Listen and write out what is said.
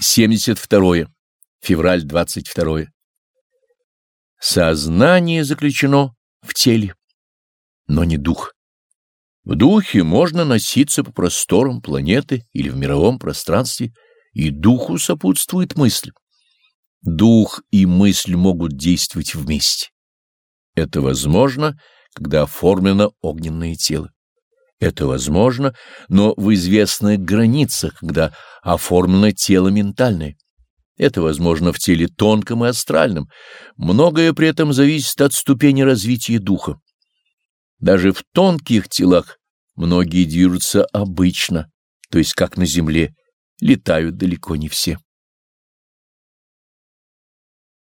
72. Февраль 22. Сознание заключено в теле, но не дух. В духе можно носиться по просторам планеты или в мировом пространстве, и духу сопутствует мысль. Дух и мысль могут действовать вместе. Это возможно, когда оформлено огненное тело. Это возможно, но в известных границах, когда оформлено тело ментальное. Это возможно в теле тонком и астральном. Многое при этом зависит от ступени развития духа. Даже в тонких телах многие движутся обычно, то есть как на земле, летают далеко не все.